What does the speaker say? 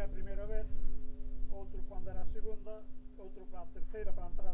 É a primeira vez, outro quando era a segunda, outro para é a terceira, para entrar.